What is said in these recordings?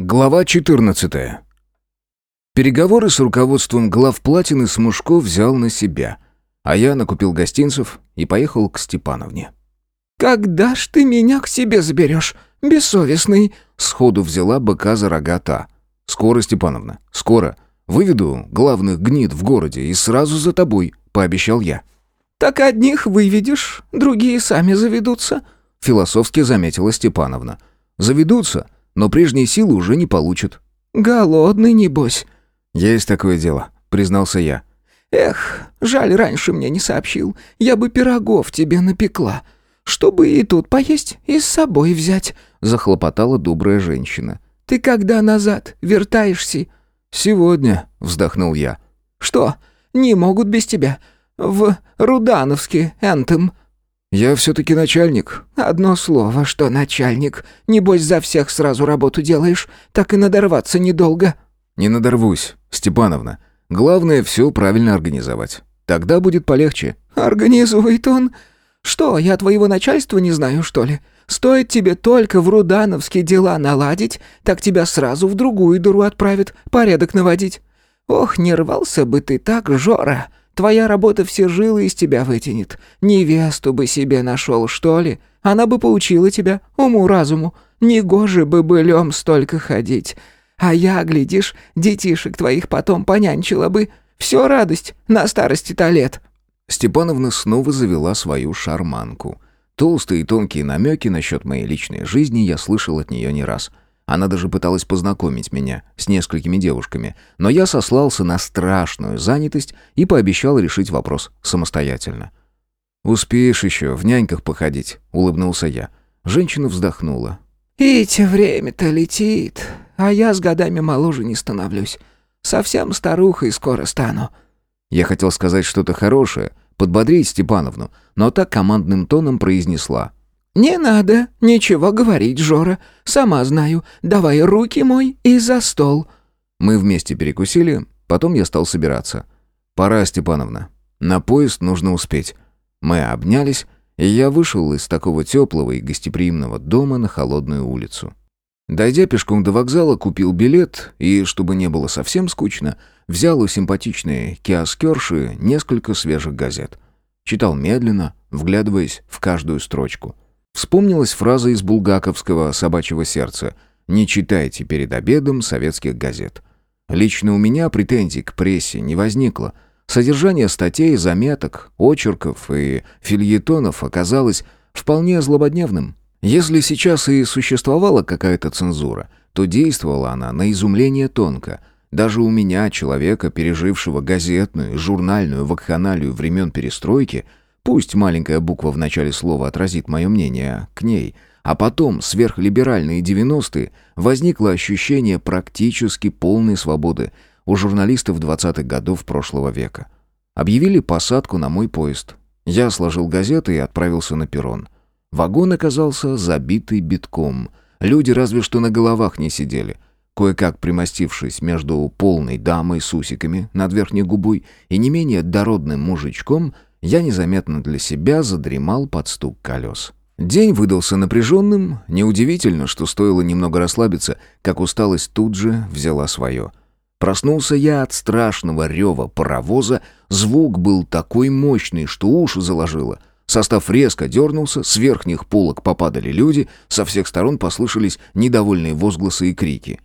Глава 14. Переговоры с руководством главплатины Смушко взял на себя, а я накупил гостинцев и поехал к Степановне. «Когда ж ты меня к себе заберешь, бессовестный?» Сходу взяла быка за рога та. «Скоро, Степановна, скоро. Выведу главных гнид в городе и сразу за тобой», — пообещал я. «Так одних выведешь, другие сами заведутся», — философски заметила Степановна. «Заведутся?» Но прежние силы уже не получат». «Голодный, небось». «Есть такое дело», — признался я. «Эх, жаль, раньше мне не сообщил. Я бы пирогов тебе напекла. Чтобы и тут поесть, и с собой взять», — захлопотала добрая женщина. «Ты когда назад вертаешься?» «Сегодня», — вздохнул я. «Что, не могут без тебя? В Рудановске, Энтем?» «Я все-таки начальник». «Одно слово, что начальник. Небось, за всех сразу работу делаешь, так и надорваться недолго». «Не надорвусь, Степановна. Главное, все правильно организовать. Тогда будет полегче». «Организует он. Что, я твоего начальства не знаю, что ли? Стоит тебе только в Рудановске дела наладить, так тебя сразу в другую дыру отправят, порядок наводить. Ох, не рвался бы ты так, Жора. Твоя работа все жилы из тебя вытянет. Невесту бы себе нашел, что ли? Она бы поучила тебя уму-разуму. Негоже бы былем столько ходить. А я, глядишь, детишек твоих потом понянчила бы. Все радость на старости-то лет». Степановна снова завела свою шарманку. Толстые и тонкие намеки насчет моей личной жизни я слышал от нее не раз — она даже пыталась познакомить меня с несколькими девушками, но я сослался на страшную занятость и пообещал решить вопрос самостоятельно. «Успеешь еще в няньках походить», — улыбнулся я. Женщина вздохнула. «Ите время-то летит, а я с годами моложе не становлюсь. Совсем старухой скоро стану». Я хотел сказать что-то хорошее, подбодрить Степановну, но так командным тоном произнесла. «Не надо ничего говорить, Жора. Сама знаю. Давай руки мой и за стол». Мы вместе перекусили, потом я стал собираться. «Пора, Степановна. На поезд нужно успеть». Мы обнялись, и я вышел из такого теплого и гостеприимного дома на холодную улицу. Дойдя пешком до вокзала, купил билет и, чтобы не было совсем скучно, взял у симпатичной киоскерши несколько свежих газет. Читал медленно, вглядываясь в каждую строчку – Вспомнилась фраза из булгаковского «Собачьего сердца» «Не читайте перед обедом советских газет». Лично у меня претензий к прессе не возникло. Содержание статей, заметок, очерков и фильетонов оказалось вполне злободневным. Если сейчас и существовала какая-то цензура, то действовала она на изумление тонко. Даже у меня, человека, пережившего газетную, журнальную вакханалию времен перестройки, Пусть маленькая буква в начале слова отразит мое мнение к ней, а потом, сверхлиберальные 90-е, возникло ощущение практически полной свободы у журналистов 20-х годов прошлого века. Объявили посадку на мой поезд. Я сложил газеты и отправился на перрон. Вагон оказался забитый битком. Люди разве что на головах не сидели. Кое-как примостившись между полной дамой с усиками над верхней губой и не менее дородным мужичком – я незаметно для себя задремал под стук колес. День выдался напряженным, неудивительно, что стоило немного расслабиться, как усталость тут же взяла свое. Проснулся я от страшного рева паровоза, звук был такой мощный, что уши заложило. Состав резко дернулся, с верхних полок попадали люди, со всех сторон послышались недовольные возгласы и крики.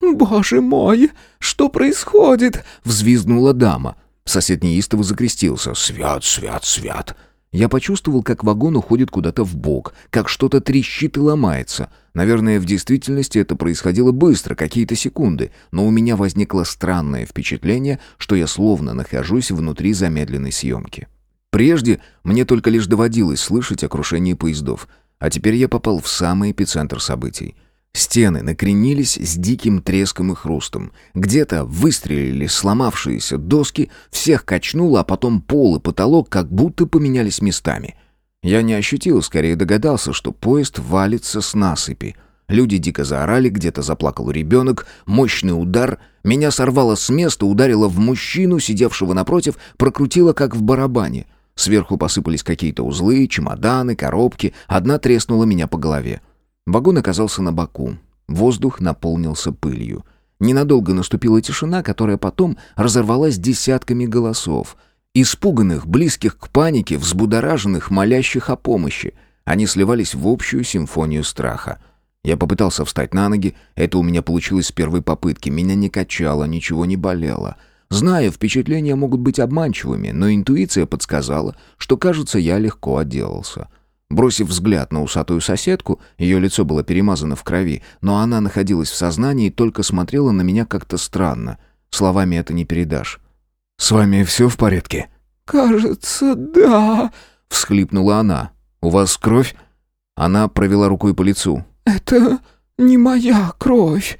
«Боже мой, что происходит?» — взвизгнула дама — Сосед неистово закрестился. «Свят, свят, свят!» Я почувствовал, как вагон уходит куда-то в бок, как что-то трещит и ломается. Наверное, в действительности это происходило быстро, какие-то секунды, но у меня возникло странное впечатление, что я словно нахожусь внутри замедленной съемки. Прежде мне только лишь доводилось слышать о крушении поездов, а теперь я попал в самый эпицентр событий — Стены накренились с диким треском и хрустом. Где-то выстрелили сломавшиеся доски, всех качнуло, а потом пол и потолок как будто поменялись местами. Я не ощутил, скорее догадался, что поезд валится с насыпи. Люди дико заорали, где-то заплакал ребенок, мощный удар. Меня сорвало с места, ударило в мужчину, сидевшего напротив, прокрутило как в барабане. Сверху посыпались какие-то узлы, чемоданы, коробки, одна треснула меня по голове. Вагон оказался на боку. Воздух наполнился пылью. Ненадолго наступила тишина, которая потом разорвалась десятками голосов. Испуганных, близких к панике, взбудораженных, молящих о помощи. Они сливались в общую симфонию страха. Я попытался встать на ноги, это у меня получилось с первой попытки. Меня не качало, ничего не болело. Зная, впечатления могут быть обманчивыми, но интуиция подсказала, что, кажется, я легко отделался. Бросив взгляд на усатую соседку, ее лицо было перемазано в крови, но она находилась в сознании и только смотрела на меня как-то странно. Словами это не передашь. «С вами все в порядке?» «Кажется, да», — всхлипнула она. «У вас кровь?» Она провела рукой по лицу. «Это не моя кровь».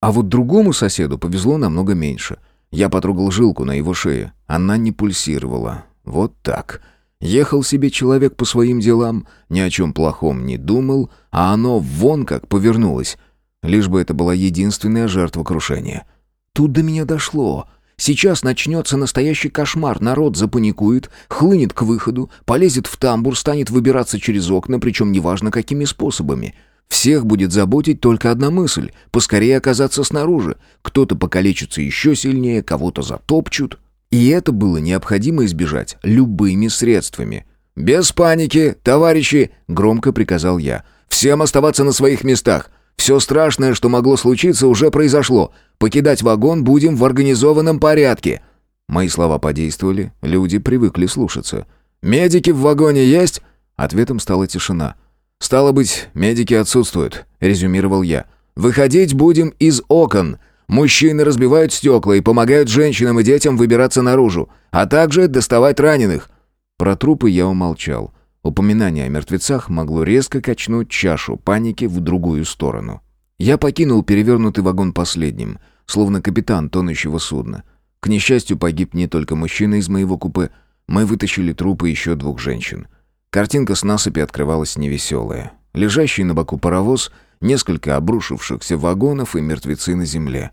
А вот другому соседу повезло намного меньше. Я потрогал жилку на его шее. Она не пульсировала. Вот так. Ехал себе человек по своим делам, ни о чем плохом не думал, а оно вон как повернулось. Лишь бы это была единственная жертва крушения. Тут до меня дошло. Сейчас начнется настоящий кошмар. Народ запаникует, хлынет к выходу, полезет в тамбур, станет выбираться через окна, причем неважно какими способами. Всех будет заботить только одна мысль — поскорее оказаться снаружи. Кто-то покалечится еще сильнее, кого-то затопчут. И это было необходимо избежать любыми средствами. «Без паники, товарищи!» — громко приказал я. «Всем оставаться на своих местах. Все страшное, что могло случиться, уже произошло. Покидать вагон будем в организованном порядке». Мои слова подействовали, люди привыкли слушаться. «Медики в вагоне есть?» Ответом стала тишина. «Стало быть, медики отсутствуют», — резюмировал я. «Выходить будем из окон. Мужчины разбивают стекла и помогают женщинам и детям выбираться наружу, а также доставать раненых». Про трупы я умолчал. Упоминание о мертвецах могло резко качнуть чашу паники в другую сторону. Я покинул перевернутый вагон последним, словно капитан тонущего судна. К несчастью, погиб не только мужчина из моего купе. Мы вытащили трупы еще двух женщин. Картинка с насыпи открывалась невеселая. Лежащий на боку паровоз, несколько обрушившихся вагонов и мертвецы на земле.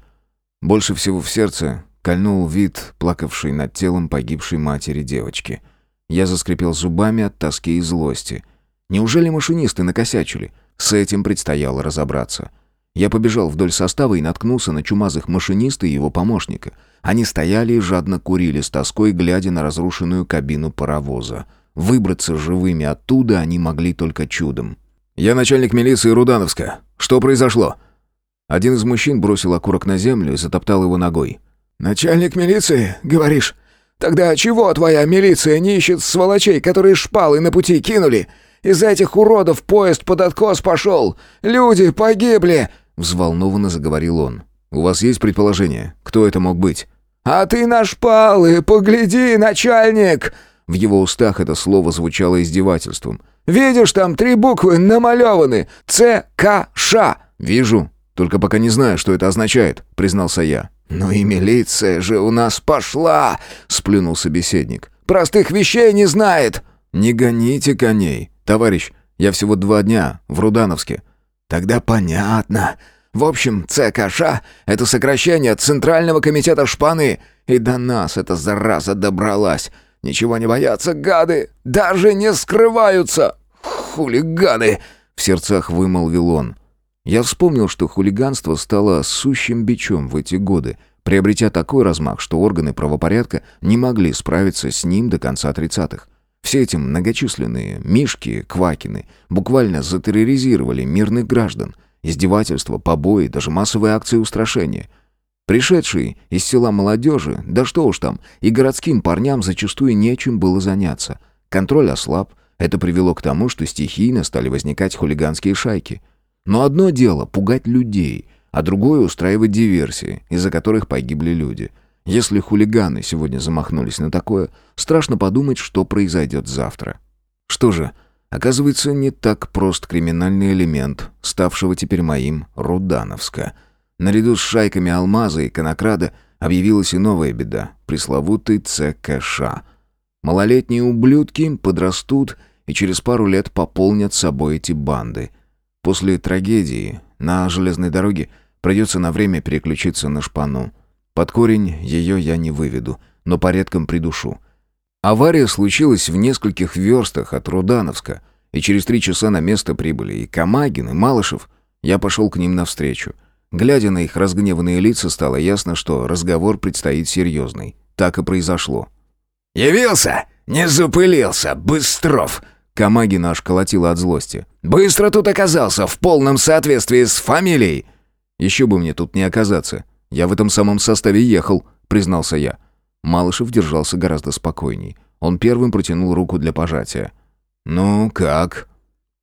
Больше всего в сердце кольнул вид, плакавшей над телом погибшей матери девочки. Я заскрипел зубами от тоски и злости. Неужели машинисты накосячили? С этим предстояло разобраться. Я побежал вдоль состава и наткнулся на чумазых машиниста и его помощника. Они стояли и жадно курили с тоской, глядя на разрушенную кабину паровоза. Выбраться живыми оттуда они могли только чудом. «Я начальник милиции Рудановска. Что произошло?» Один из мужчин бросил окурок на землю и затоптал его ногой. «Начальник милиции, говоришь? Тогда чего твоя милиция не ищет сволочей, которые шпалы на пути кинули? Из-за этих уродов поезд под откос пошел. Люди погибли!» Взволнованно заговорил он. «У вас есть предположение, кто это мог быть?» «А ты на шпалы, погляди, начальник!» В его устах это слово звучало издевательством. «Видишь, там три буквы намалеваны. Ц-К-Ш». «Вижу. Только пока не знаю, что это означает», — признался я. «Ну и милиция же у нас пошла!» — сплюнул собеседник. «Простых вещей не знает!» «Не гоните коней. Товарищ, я всего два дня в Рудановске». «Тогда понятно. В общем, ЦКШ — это сокращение Центрального комитета шпаны, и до нас эта зараза добралась. Ничего не боятся, гады! Даже не скрываются! Хулиганы!» — в сердцах вымолвил он. Я вспомнил, что хулиганство стало сущим бичом в эти годы, приобретя такой размах, что органы правопорядка не могли справиться с ним до конца тридцатых. Все эти многочисленные «мишки», «квакины» буквально затерроризировали мирных граждан. Издевательства, побои, даже массовые акции устрашения — Пришедшие из села молодежи, да что уж там, и городским парням зачастую нечем было заняться. Контроль ослаб, это привело к тому, что стихийно стали возникать хулиганские шайки. Но одно дело — пугать людей, а другое — устраивать диверсии, из-за которых погибли люди. Если хулиганы сегодня замахнулись на такое, страшно подумать, что произойдет завтра. Что же, оказывается, не так прост криминальный элемент, ставшего теперь моим Рудановска — Наряду с шайками алмаза и конокрада объявилась и новая беда — пресловутый ЦКШ. Малолетние ублюдки подрастут и через пару лет пополнят собой эти банды. После трагедии на железной дороге придется на время переключиться на шпану. Под корень ее я не выведу, но порядком придушу. Авария случилась в нескольких верстах от Рудановска, и через три часа на место прибыли и Камагин, и Малышев — Я пошел к ним навстречу. Глядя на их разгневанные лица, стало ясно, что разговор предстоит серьезный. Так и произошло. «Явился? Не запылился, Быстров!» Камаги наш колотила от злости. «Быстро тут оказался, в полном соответствии с фамилией!» «Еще бы мне тут не оказаться. Я в этом самом составе ехал», — признался я. Малышев держался гораздо спокойней. Он первым протянул руку для пожатия. «Ну, как?»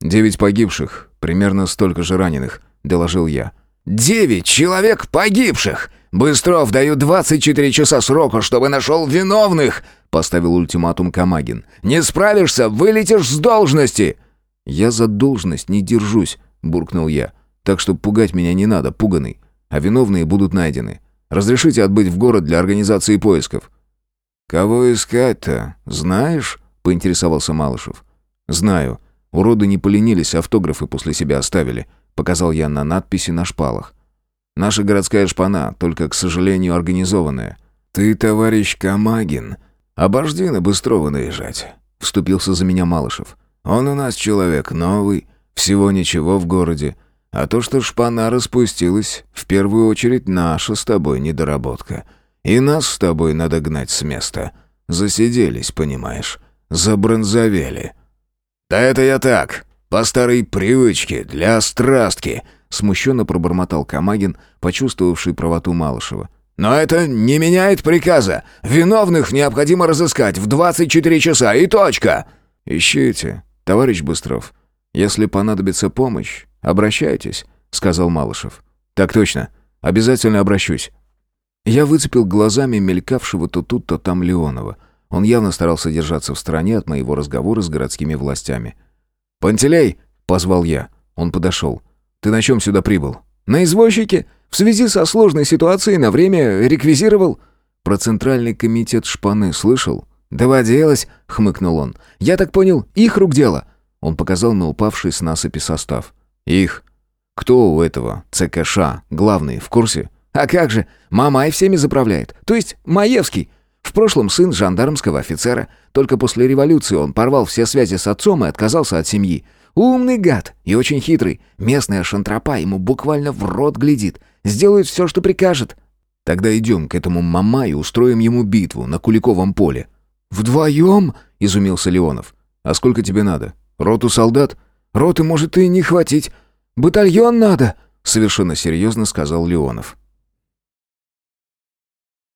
«Девять погибших, примерно столько же раненых», — доложил я. «Девять человек погибших! Быстров, даю 24 часа срока, чтобы нашел виновных!» — поставил ультиматум Камагин. «Не справишься, вылетишь с должности!» «Я за должность не держусь», — буркнул я. «Так что пугать меня не надо, пуганый. А виновные будут найдены. Разрешите отбыть в город для организации поисков». «Кого искать-то, знаешь?» — поинтересовался Малышев. «Знаю. Уроды не поленились, автографы после себя оставили», — показал я на надписи на шпалах. «Наша городская шпана, только, к сожалению, организованная». «Ты, товарищ Камагин, обожди на Быстрова наезжать», — вступился за меня Малышев. «Он у нас человек новый, всего ничего в городе. А то, что шпана распустилась, в первую очередь наша с тобой недоработка. И нас с тобой надо гнать с места. Засиделись, понимаешь, забронзовели». «Да это я так, по старой привычке, для страстки», смущенно пробормотал Камагин, почувствовавший правоту Малышева. «Но это не меняет приказа. Виновных необходимо разыскать в 24 часа и точка!» «Ищите, товарищ Быстров. Если понадобится помощь, обращайтесь», — сказал Малышев. «Так точно. Обязательно обращусь». Я выцепил глазами мелькавшего то тут, то там Леонова — он явно старался держаться в стороне от моего разговора с городскими властями. «Пантелей!» — позвал я. Он подошел. «Ты на чем сюда прибыл?» «На извозчике. В связи со сложной ситуацией на время реквизировал». «Про Центральный комитет шпаны слышал?» «Доводилось», — хмыкнул он. «Я так понял, их рук дело». Он показал на упавший с насыпи состав. «Их. Кто у этого ЦКШ главный, в курсе?» «А как же, Мамай всеми заправляет. То есть Маевский. В прошлом сын жандармского офицера. Только после революции он порвал все связи с отцом и отказался от семьи. Умный гад и очень хитрый. Местная шантропа ему буквально в рот глядит. Сделает все, что прикажет. Тогда идем к этому мама и устроим ему битву на Куликовом поле. «Вдвоем?» — изумился Леонов. «А сколько тебе надо? Роту солдат?» «Роты может и не хватить. Батальон надо», — совершенно серьезно сказал Леонов.